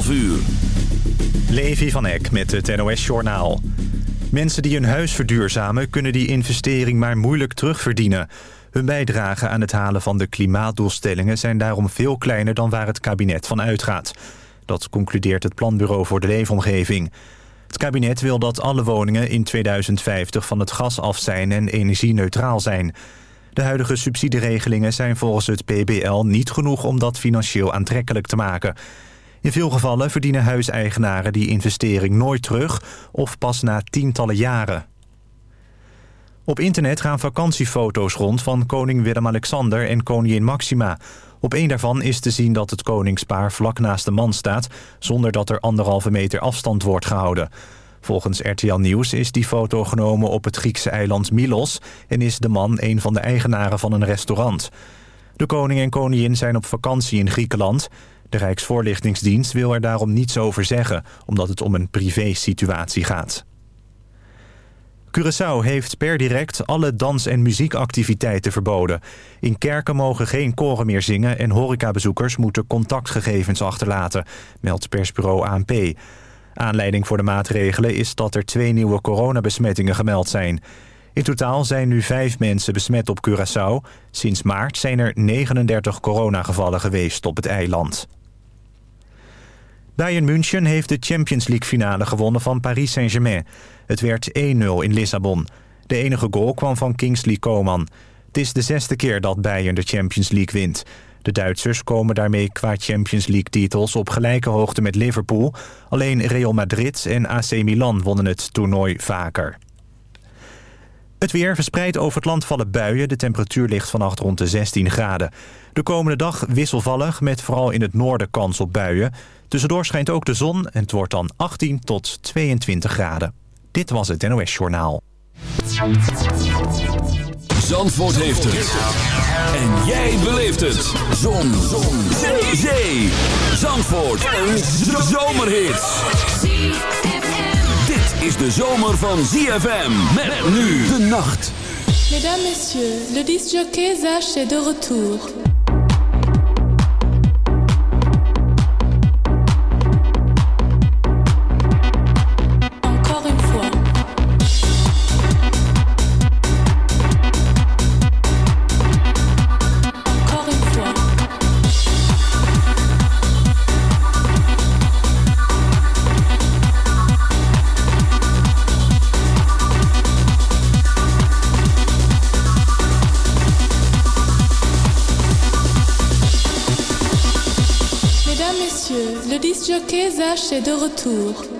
12 uur. Levi van Eck met het NOS-journaal. Mensen die hun huis verduurzamen... kunnen die investering maar moeilijk terugverdienen. Hun bijdrage aan het halen van de klimaatdoelstellingen... zijn daarom veel kleiner dan waar het kabinet van uitgaat. Dat concludeert het Planbureau voor de Leefomgeving. Het kabinet wil dat alle woningen in 2050 van het gas af zijn... en energie-neutraal zijn... De huidige subsidieregelingen zijn volgens het PBL niet genoeg om dat financieel aantrekkelijk te maken. In veel gevallen verdienen huiseigenaren die investering nooit terug of pas na tientallen jaren. Op internet gaan vakantiefoto's rond van koning Willem-Alexander en koningin Maxima. Op één daarvan is te zien dat het koningspaar vlak naast de man staat... zonder dat er anderhalve meter afstand wordt gehouden. Volgens RTL Nieuws is die foto genomen op het Griekse eiland Milos... en is de man een van de eigenaren van een restaurant. De koning en koningin zijn op vakantie in Griekenland. De Rijksvoorlichtingsdienst wil er daarom niets over zeggen... omdat het om een privé-situatie gaat. Curaçao heeft per direct alle dans- en muziekactiviteiten verboden. In kerken mogen geen koren meer zingen... en horecabezoekers moeten contactgegevens achterlaten, meldt persbureau ANP... Aanleiding voor de maatregelen is dat er twee nieuwe coronabesmettingen gemeld zijn. In totaal zijn nu vijf mensen besmet op Curaçao. Sinds maart zijn er 39 coronagevallen geweest op het eiland. Bayern München heeft de Champions League finale gewonnen van Paris Saint-Germain. Het werd 1-0 in Lissabon. De enige goal kwam van Kingsley Coman. Het is de zesde keer dat Bayern de Champions League wint. De Duitsers komen daarmee qua Champions League-titels op gelijke hoogte met Liverpool. Alleen Real Madrid en AC Milan wonnen het toernooi vaker. Het weer verspreidt over het land vallen buien. De temperatuur ligt vannacht rond de 16 graden. De komende dag wisselvallig met vooral in het noorden kans op buien. Tussendoor schijnt ook de zon en het wordt dan 18 tot 22 graden. Dit was het NOS Journaal. Zandvoort heeft het. En jij beleeft het. Zon. Zon. Zee. Zee. Zandvoort. Een zomerhit. Is de zomer van ZFM. Met nu de nacht. Mesdames, messieurs, le disjockey Zach est de retour. Disjockey Zach est de retour?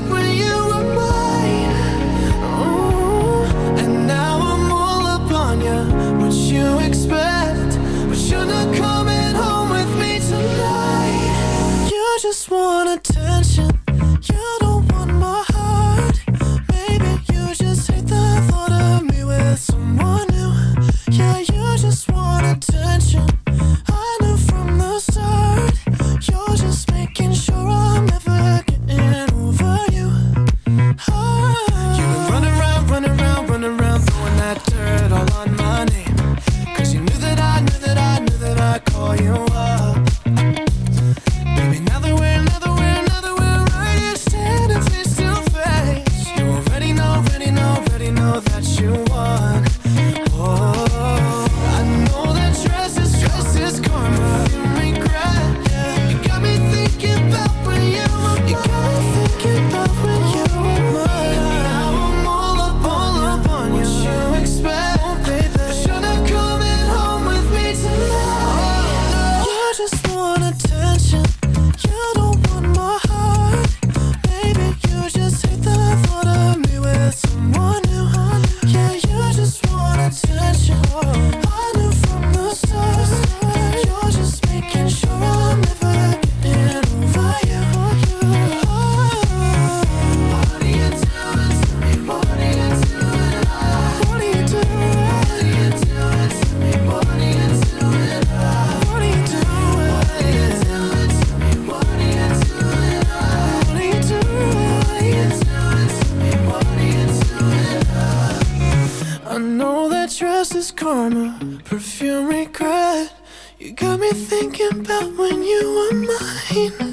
want attention pain.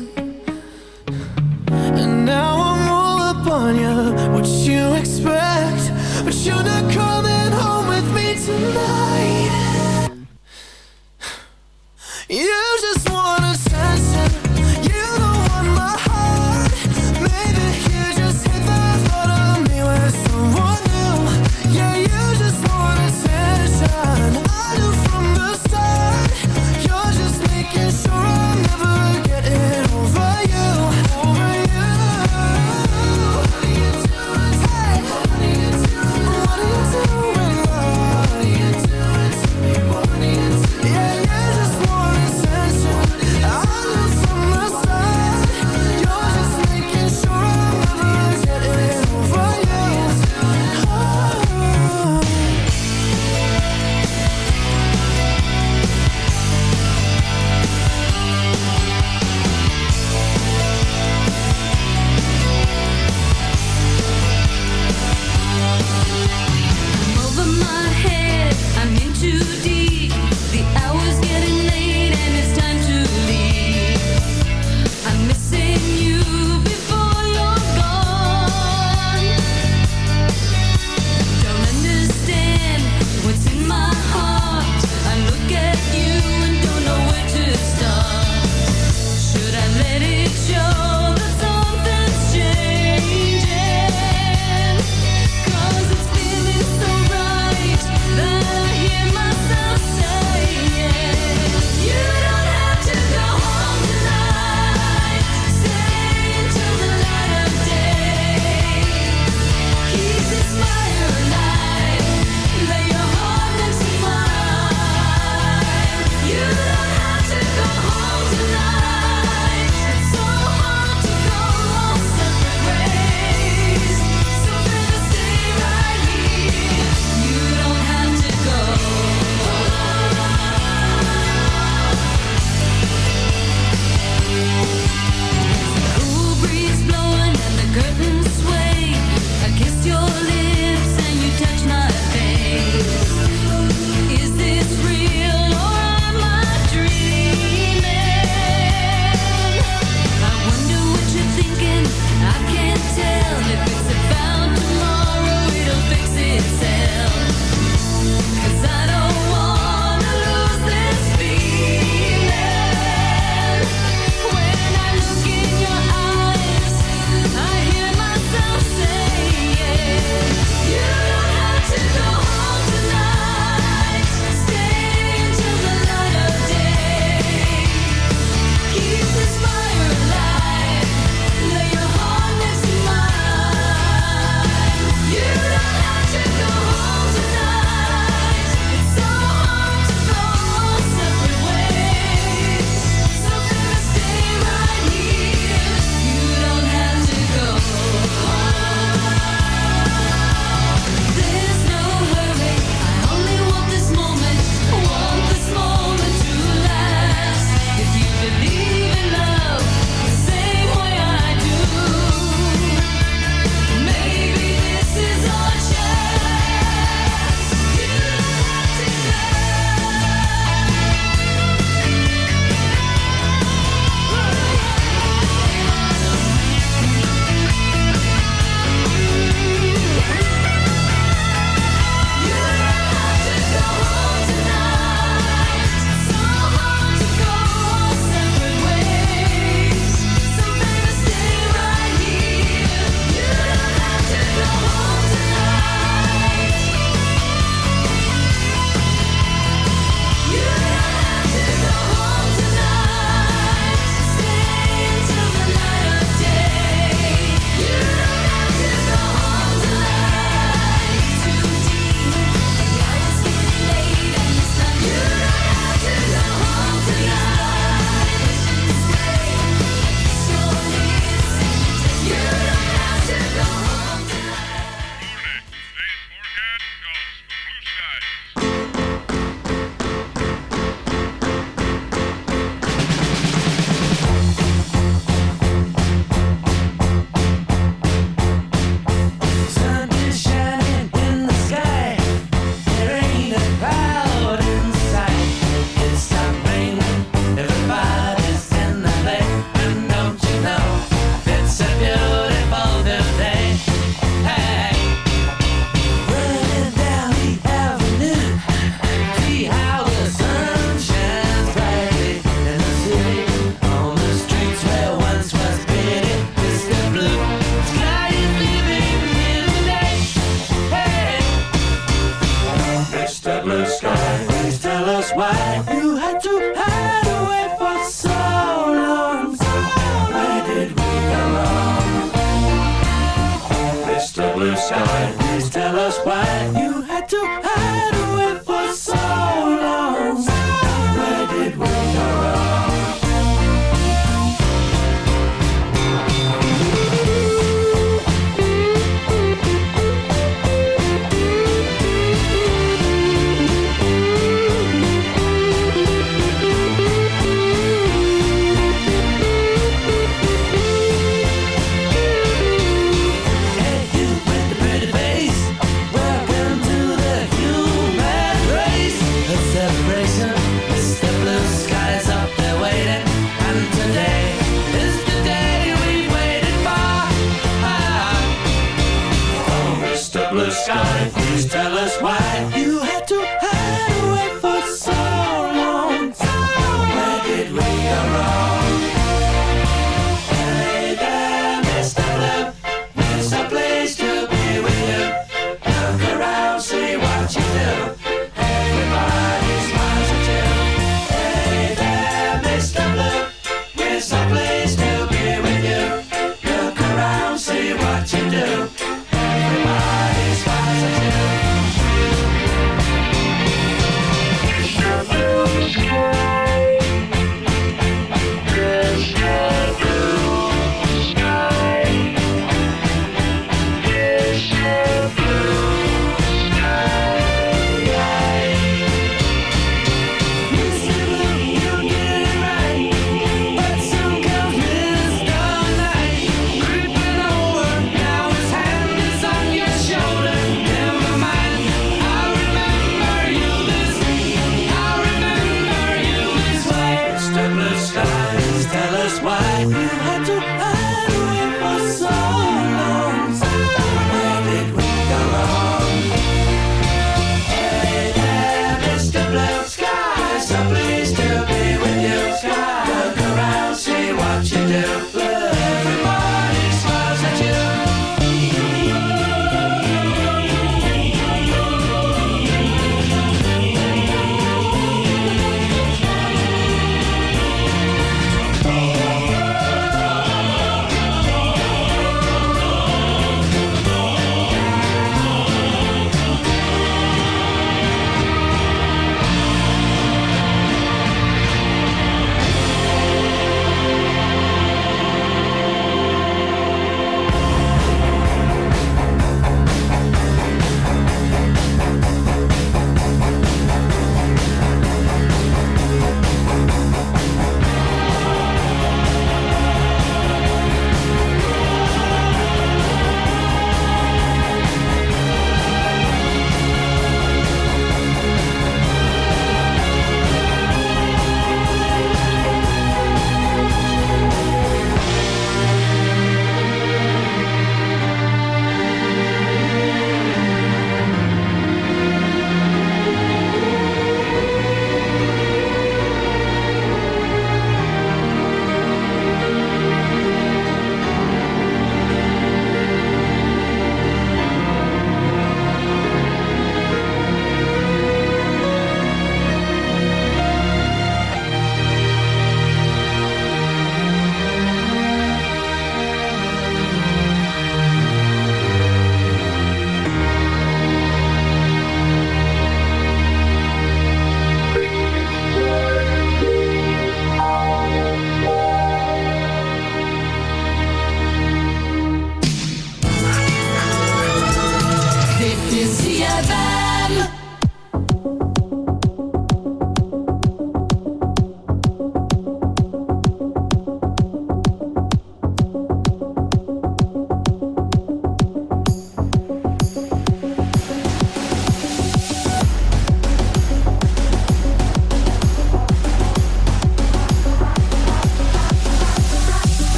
Please tell us why.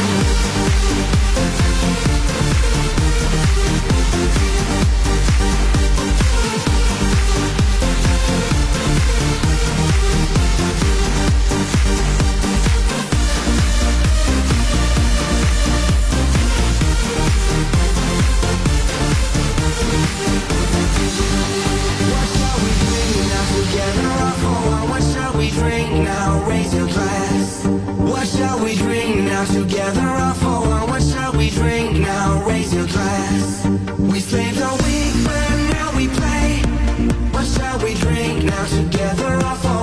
フフフフ。now together all for one. What shall we drink now? Raise your glass. We slaved all week but now we play. What shall we drink now together all for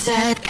said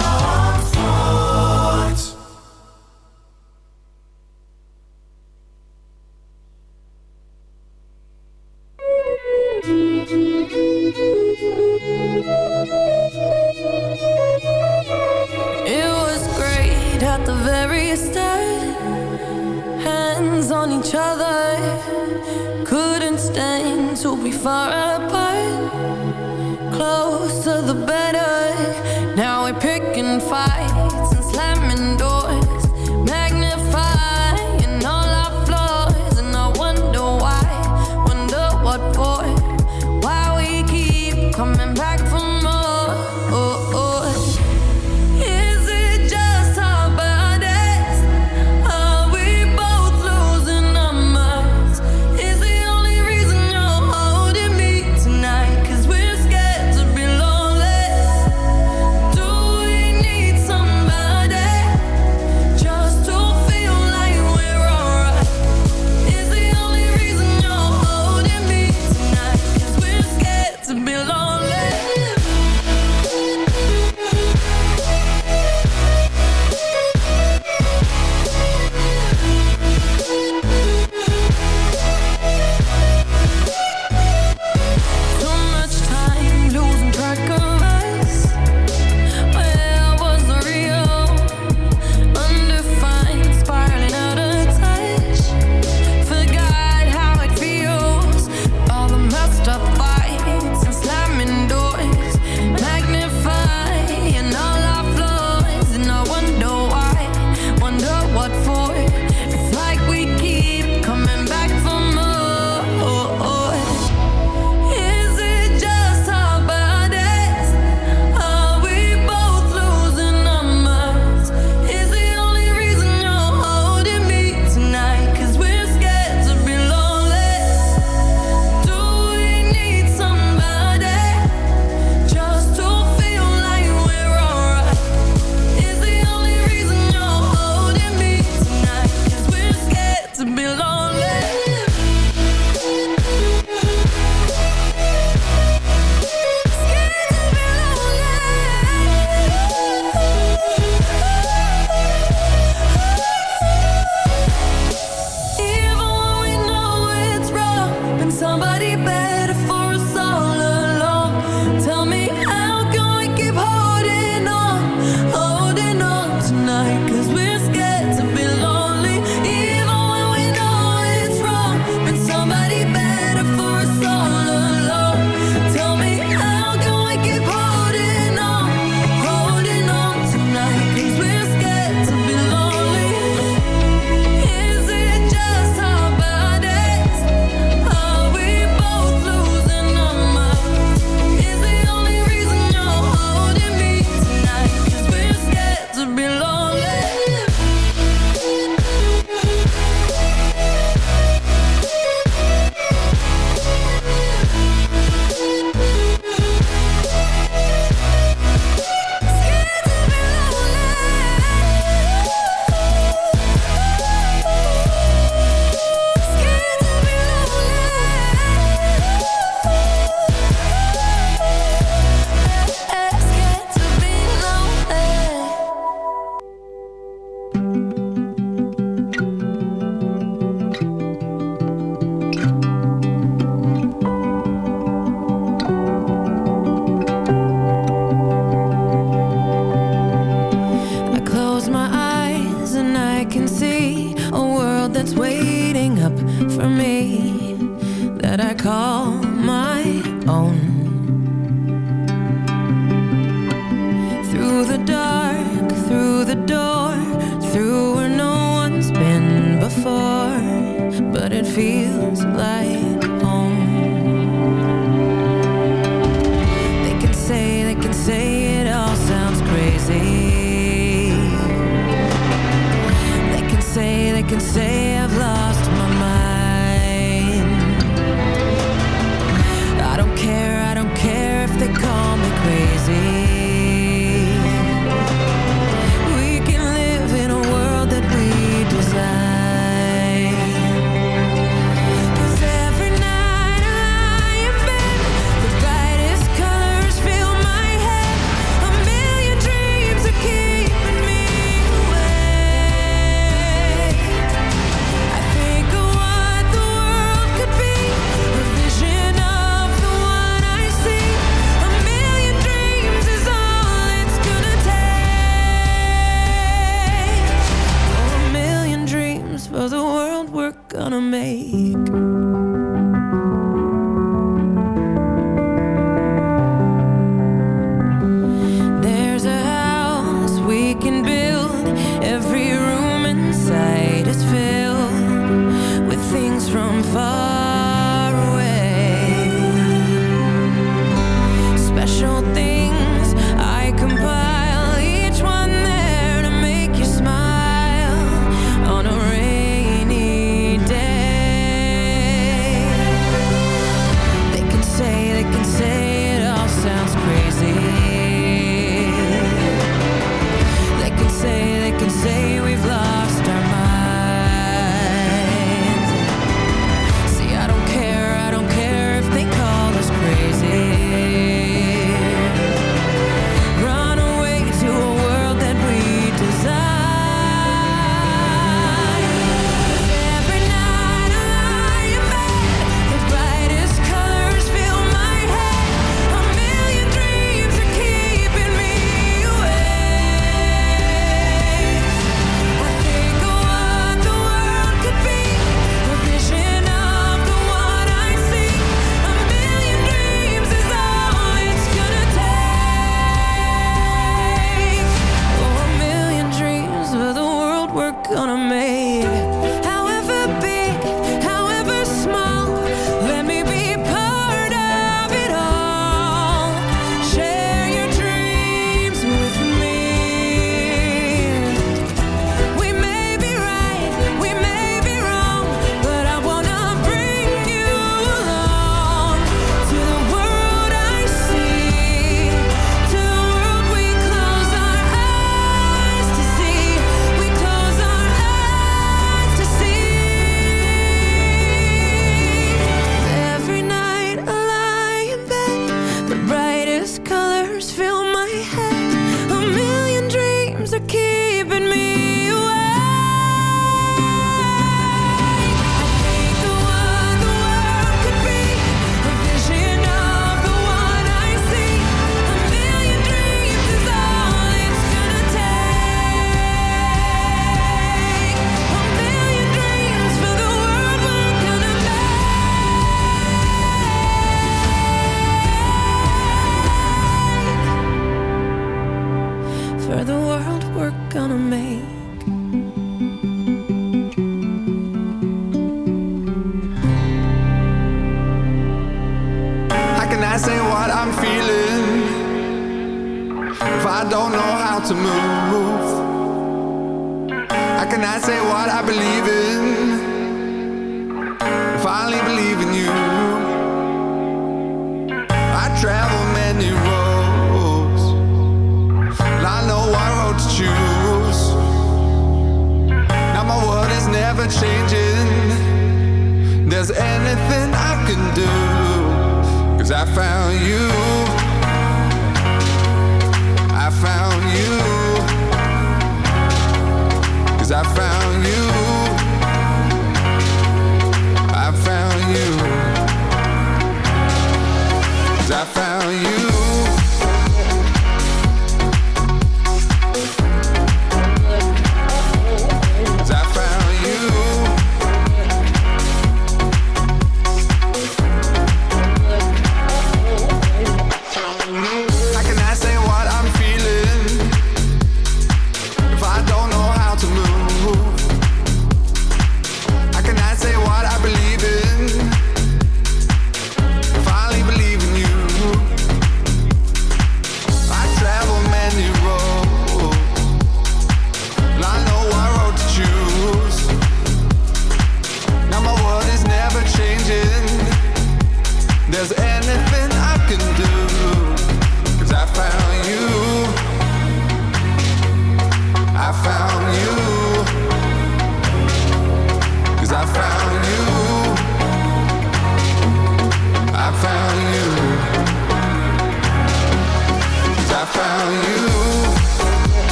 Found you.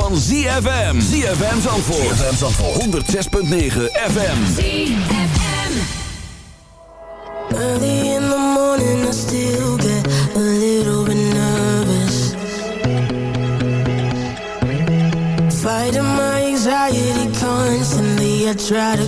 van ZFM. ZFM Zandvoort. ZFM Zandvoort. 106.9 FM. ZFM. Early in the morning I still get a little bit nervous. Fighting my anxiety constantly I try to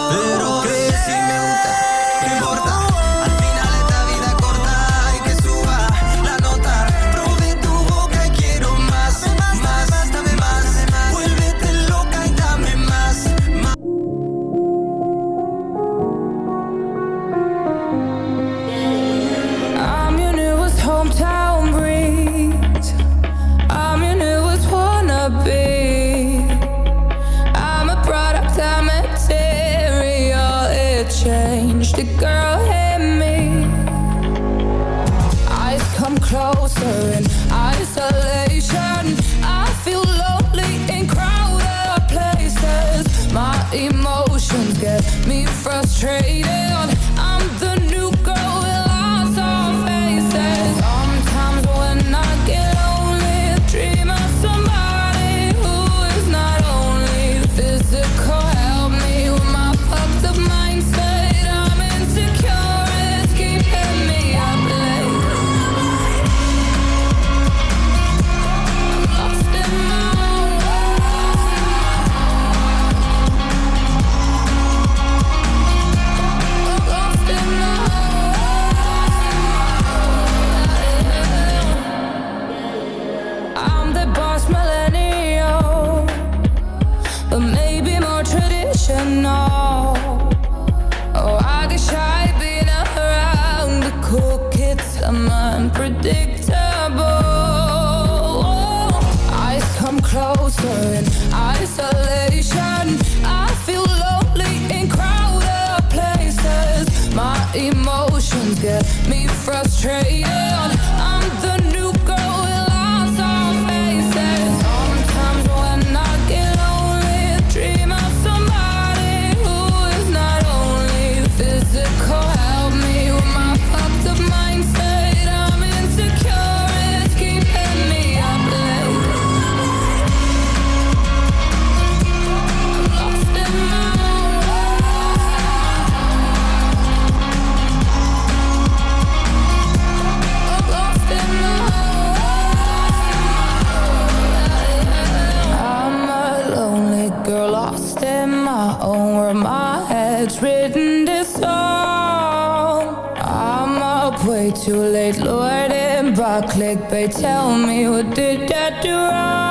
But tell me, what did I do wrong?